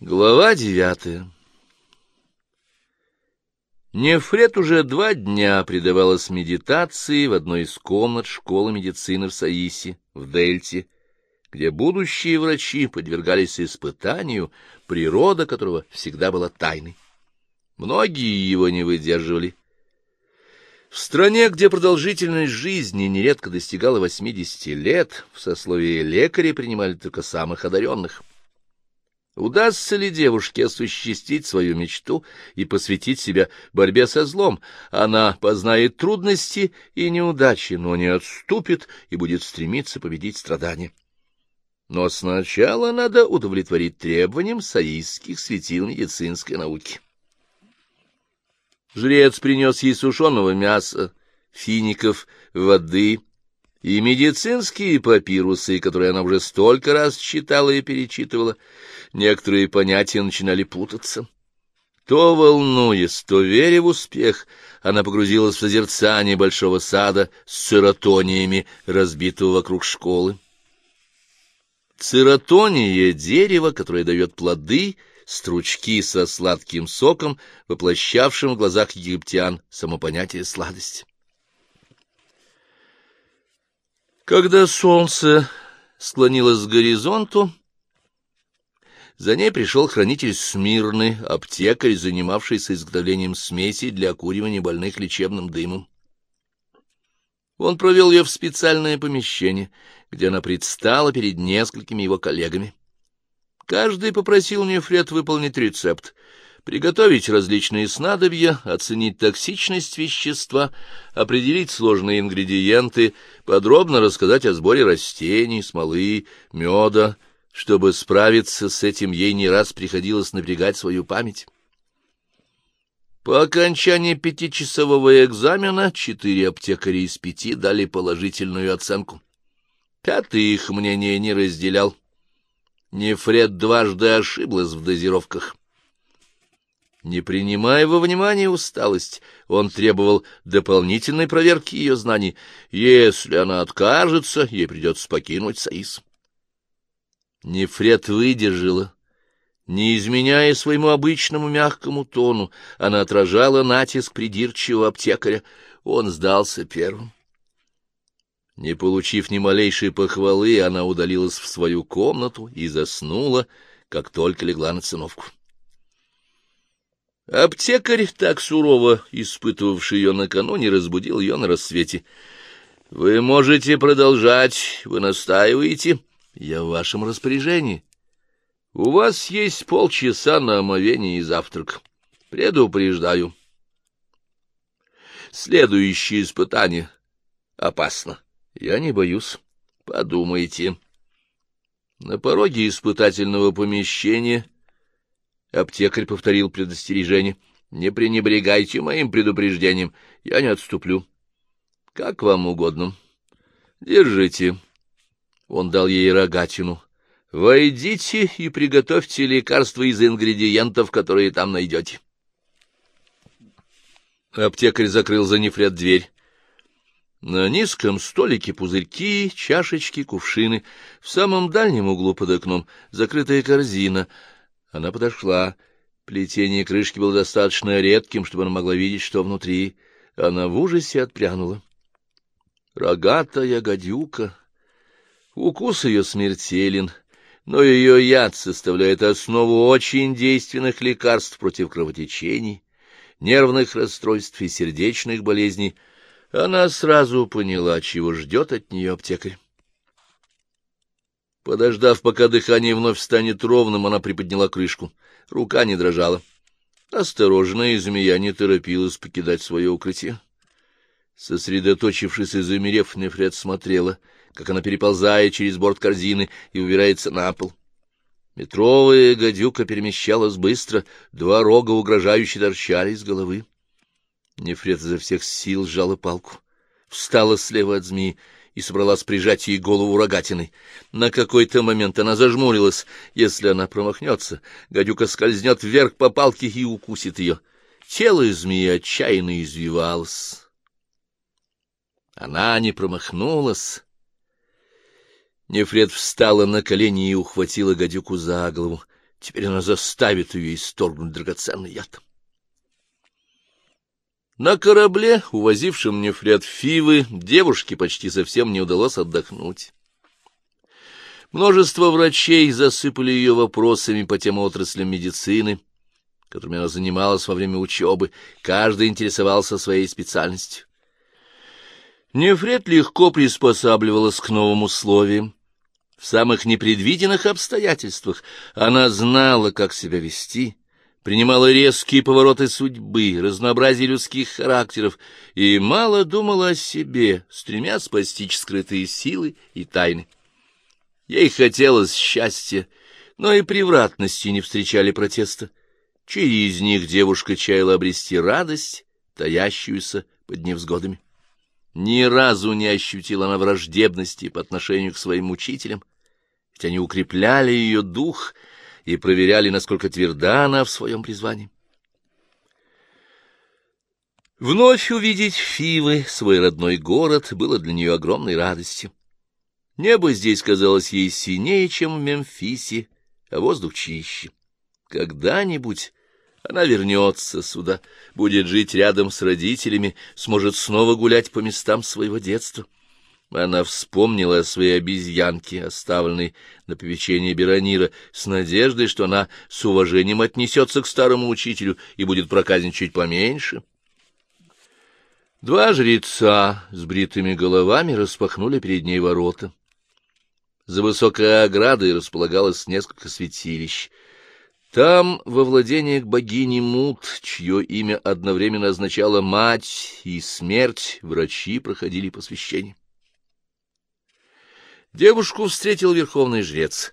Глава девятая Нефред уже два дня предавалась медитации в одной из комнат школы медицины в Саисе, в Дельте, где будущие врачи подвергались испытанию, природа которого всегда была тайной. Многие его не выдерживали. В стране, где продолжительность жизни нередко достигала 80 лет, в сословии лекарей принимали только самых одаренных. Удастся ли девушке осуществить свою мечту и посвятить себя борьбе со злом? Она познает трудности и неудачи, но не отступит и будет стремиться победить страдания. Но сначала надо удовлетворить требованиям саистских светил медицинской науки. Жрец принес ей сушеного мяса, фиников, воды и медицинские папирусы, которые она уже столько раз читала и перечитывала, некоторые понятия начинали путаться. То волнуясь, то веря в успех, она погрузилась в созерцание большого сада с цератониями, разбитого вокруг школы. Цератония — дерево, которое дает плоды, стручки со сладким соком, воплощавшим в глазах египтян само понятие сладости. Когда солнце склонилось к горизонту, за ней пришел хранитель Смирны, аптекарь, занимавшийся изготовлением смеси для окуривания больных лечебным дымом. Он провел ее в специальное помещение, где она предстала перед несколькими его коллегами. Каждый попросил Нефред выполнить рецепт, приготовить различные снадобья, оценить токсичность вещества, определить сложные ингредиенты, подробно рассказать о сборе растений, смолы, меда. Чтобы справиться с этим, ей не раз приходилось напрягать свою память. По окончании пятичасового экзамена четыре аптекаря из пяти дали положительную оценку. Пятый их мнение не разделял. Нефред дважды ошиблась в дозировках. Не принимая во внимание усталость, он требовал дополнительной проверки ее знаний. Если она откажется, ей придется покинуть Саис. Нефред выдержала. Не изменяя своему обычному мягкому тону, она отражала натиск придирчивого аптекаря. Он сдался первым. Не получив ни малейшей похвалы, она удалилась в свою комнату и заснула, как только легла на циновку. Аптекарь, так сурово испытывавший ее накануне, разбудил ее на рассвете. — Вы можете продолжать, вы настаиваете. Я в вашем распоряжении. У вас есть полчаса на омовение и завтрак. Предупреждаю. Следующее испытание опасно. Я не боюсь. Подумайте. На пороге испытательного помещения Аптекарь повторил предостережение. — Не пренебрегайте моим предупреждением, я не отступлю. — Как вам угодно. — Держите. Он дал ей рогатину. — Войдите и приготовьте лекарства из ингредиентов, которые там найдете. Аптекарь закрыл за нефред дверь. На низком столике пузырьки, чашечки, кувшины. В самом дальнем углу под окном закрытая корзина — она подошла. Плетение крышки было достаточно редким, чтобы она могла видеть, что внутри. Она в ужасе отпрянула. Рогатая гадюка. Укус ее смертелен, но ее яд составляет основу очень действенных лекарств против кровотечений, нервных расстройств и сердечных болезней. Она сразу поняла, чего ждет от нее аптекарь. Подождав, пока дыхание вновь станет ровным, она приподняла крышку. Рука не дрожала. Осторожная змея не торопилась покидать свое укрытие. Сосредоточившись и замерев, Нефред смотрела, как она переползает через борт корзины и убирается на пол. Метровая гадюка перемещалась быстро, два рога угрожающе торчали из головы. Нефред изо всех сил сжала палку, встала слева от змеи и собралась прижать ей голову рогатиной. На какой-то момент она зажмурилась. Если она промахнется, гадюка скользнет вверх по палке и укусит ее. Тело змеи отчаянно извивалось. Она не промахнулась. Нефред встала на колени и ухватила гадюку за голову. Теперь она заставит ее исторгнуть драгоценный яд. На корабле, увозившем нефрят Фивы, девушке почти совсем не удалось отдохнуть. Множество врачей засыпали ее вопросами по тем отраслям медицины, которыми она занималась во время учебы, каждый интересовался своей специальностью. Нефред легко приспосабливалась к новым условиям. В самых непредвиденных обстоятельствах она знала, как себя вести, принимала резкие повороты судьбы, разнообразие людских характеров и мало думала о себе, стремясь постичь скрытые силы и тайны. Ей хотелось счастья, но и превратности не встречали протеста. Через них девушка чаяла обрести радость, таящуюся под невзгодами. Ни разу не ощутила она враждебности по отношению к своим учителям, ведь они укрепляли ее дух и проверяли, насколько тверда она в своем призвании. Вновь увидеть Фивы, свой родной город, было для нее огромной радостью. Небо здесь казалось ей синее, чем в Мемфисе, а воздух чище. Когда-нибудь она вернется сюда, будет жить рядом с родителями, сможет снова гулять по местам своего детства. Она вспомнила о своей обезьянке, оставленной на попечение Беронира, с надеждой, что она с уважением отнесется к старому учителю и будет проказничать поменьше. Два жреца с бритыми головами распахнули перед ней ворота. За высокой оградой располагалось несколько святилищ — там, во владениях богини Мут, чье имя одновременно означало «мать» и «смерть», врачи проходили посвящение. Девушку встретил верховный жрец.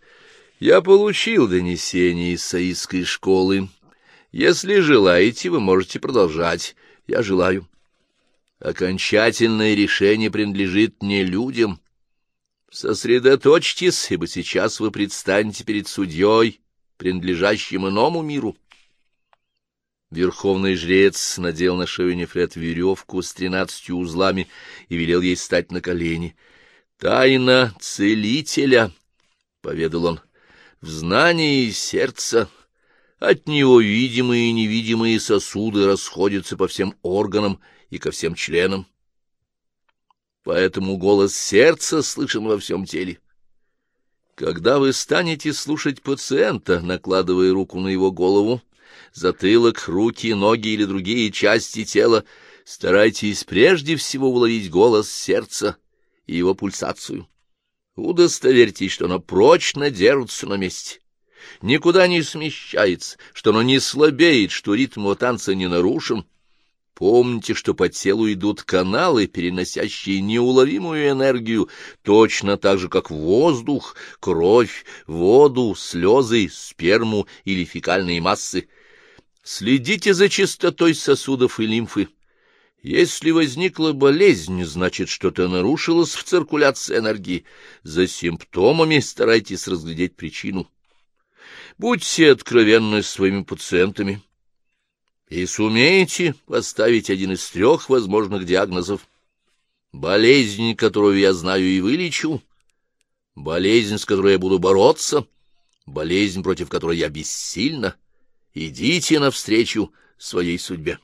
«Я получил донесение из саистской школы. Если желаете, вы можете продолжать. Я желаю. Окончательное решение принадлежит не людям. Сосредоточьтесь, ибо сейчас вы предстанете перед судьей» принадлежащим иному миру. Верховный жрец надел на шею Нефрет веревку с тринадцатью узлами и велел ей стать на колени. «Тайна целителя», — поведал он, — «в знании сердца». От него видимые и невидимые сосуды расходятся по всем органам и ко всем членам. Поэтому голос сердца слышен во всем теле. Когда вы станете слушать пациента, накладывая руку на его голову, затылок, руки, ноги или другие части тела, старайтесь прежде всего уловить голос сердца и его пульсацию. Удостоверьтесь, что оно прочно держится на месте, никуда не смещается, что оно не слабеет, что ритм его танца не нарушен, Помните, что по телу идут каналы, переносящие неуловимую энергию, точно так же, как воздух, кровь, воду, слезы, сперму или фекальные массы. Следите за чистотой сосудов и лимфы. Если возникла болезнь, значит, что-то нарушилось в циркуляции энергии. За симптомами старайтесь разглядеть причину. Будьте откровенны с своими пациентами и сумеете поставить один из трех возможных диагнозов. Болезнь, которую я знаю и вылечу, болезнь, с которой я буду бороться, болезнь, против которой я бессильна. Идите навстречу своей судьбе.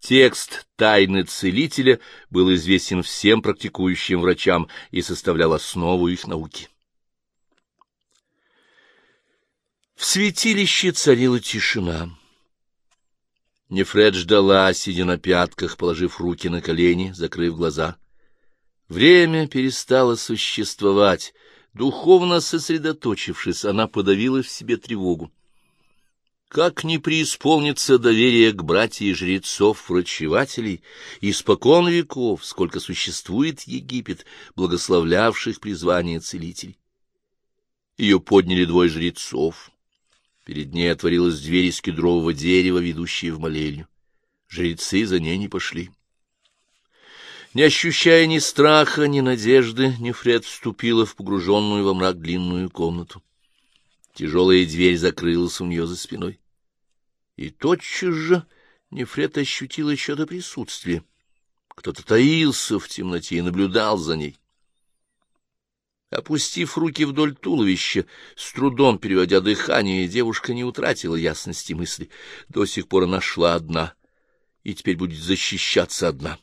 Текст «Тайны целителя» был известен всем практикующим врачам и составлял основу их науки. В святилище царила тишина. Нефред ждала, сидя на пятках, положив руки на колени, закрыв глаза. Время перестало существовать. Духовно сосредоточившись, она подавила в себе тревогу. Как не преисполнится доверие к братьям жрецов-врачевателей, испокон веков, сколько существует Египет, благословлявших призвание целителей. Ее подняли двое жрецов. Перед ней отворилась дверь из кедрового дерева, ведущая в молельню. Жрецы за ней не пошли. Не ощущая ни страха, ни надежды, Нефред вступила в погруженную во мрак длинную комнату. Тяжелая дверь закрылась у нее за спиной. И тотчас же Нефред ощутила чье-то присутствие. Кто-то таился в темноте и наблюдал за ней. Опустив руки вдоль туловища, с трудом переводя дыхание, девушка не утратила ясности мысли. До сих пор она шла одна, и теперь будет защищаться одна.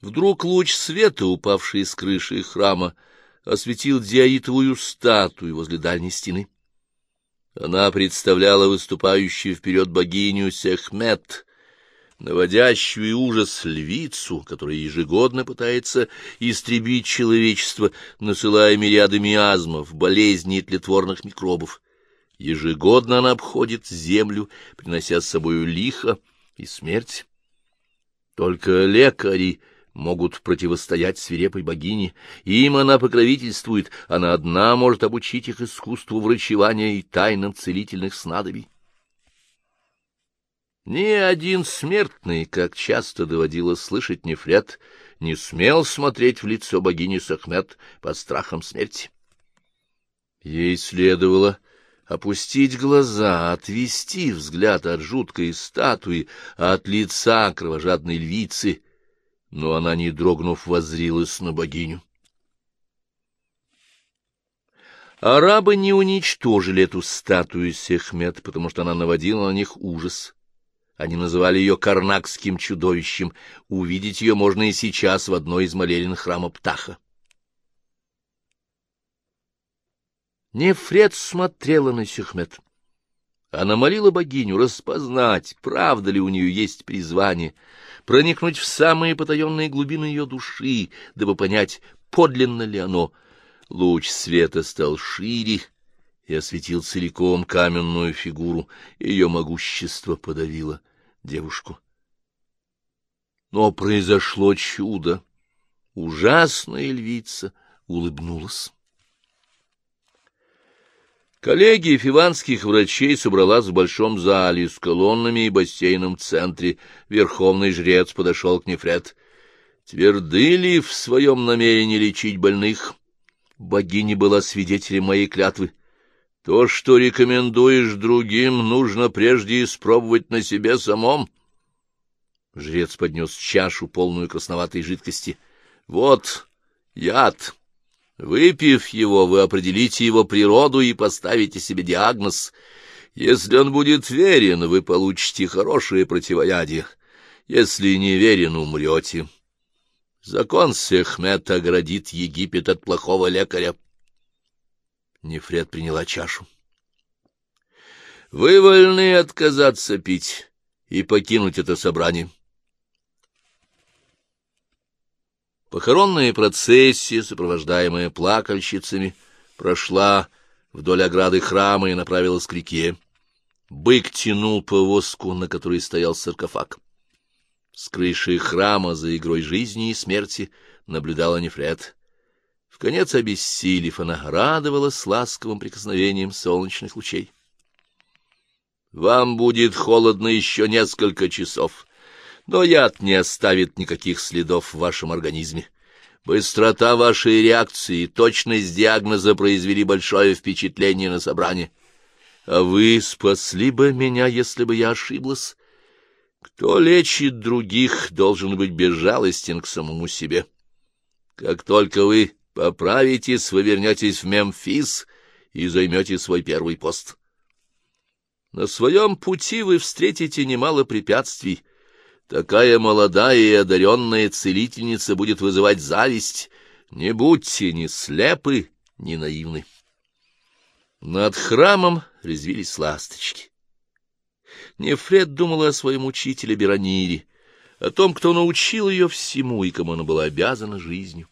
Вдруг луч света, упавший с крыши храма, осветил диаитовую статую возле дальней стены. Она представляла выступающую вперед богиню Сехмет, наводящую ужас львицу, которая ежегодно пытается истребить человечество, насылая мириады миазмов, болезней и тлетворных микробов. Ежегодно она обходит землю, принося с собою лихо и смерть. Только лекари могут противостоять свирепой богине, им она покровительствует, она одна может обучить их искусству врачевания и тайнам целительных снадобий. Ни один смертный, как часто доводилось слышать Нефред, не смел смотреть в лицо богини Сахмет под страхом смерти. Ей следовало опустить глаза, отвести взгляд от жуткой статуи, от лица кровожадной львицы, но она, не дрогнув, воззрилась на богиню. Арабы не уничтожили эту статую Сехмет, потому что она наводила на них ужас. Они называли ее карнакским чудовищем. Увидеть ее можно и сейчас в одной из молелин храма Птаха. Нефред смотрела на Сехмет. Она молила богиню распознать, правда ли у нее есть призвание, проникнуть в самые потаенные глубины ее души, дабы понять, подлинно ли оно. Луч света стал шире, и осветил целиком каменную фигуру, ее могущество подавило девушку. Но произошло чудо. Ужасная львица улыбнулась. Коллегия фиванских врачей собралась в большом зале с колоннами и бассейном в центре. Верховный жрец подошел к Нефред. Тверды ли в своем намерении лечить больных? Богиня была свидетелем моей клятвы. То, что рекомендуешь другим, нужно прежде испробовать на себе самом. Жрец поднес чашу, полную красноватой жидкости. Вот яд. Выпив его, вы определите его природу и поставите себе диагноз. Если он будет верен, вы получите хорошее противоядие. Если не верен, умрете. Закон Сехмет оградит Египет от плохого лекаря. Нефред приняла чашу. — Вы вольны отказаться пить и покинуть это собрание. Похоронная процессия, сопровождаемая плакальщицами, прошла вдоль ограды храма и направилась к реке. Бык тянул повозку, на которой стоял саркофаг. С крыши храма за игрой жизни и смерти наблюдала Нефред. В конец обессилев, она радовалась ласковым прикосновением солнечных лучей. «Вам будет холодно еще несколько часов, но яд не оставит никаких следов в вашем организме. Быстрота вашей реакции и точность диагноза произвели большое впечатление на собрание. А вы спасли бы меня, если бы я ошиблась. Кто лечит других, должен быть безжалостен к самому себе. Как только вы Поправитесь, вы вернетесь в Мемфис и займете свой первый пост. На своем пути вы встретите немало препятствий. Такая молодая и одаренная целительница будет вызывать зависть. Не будьте ни слепы, ни наивны. Над храмом резвились ласточки. Нефред думала о своем учителе Беронире, о том, кто научил ее всему и кому она была обязана жизнью.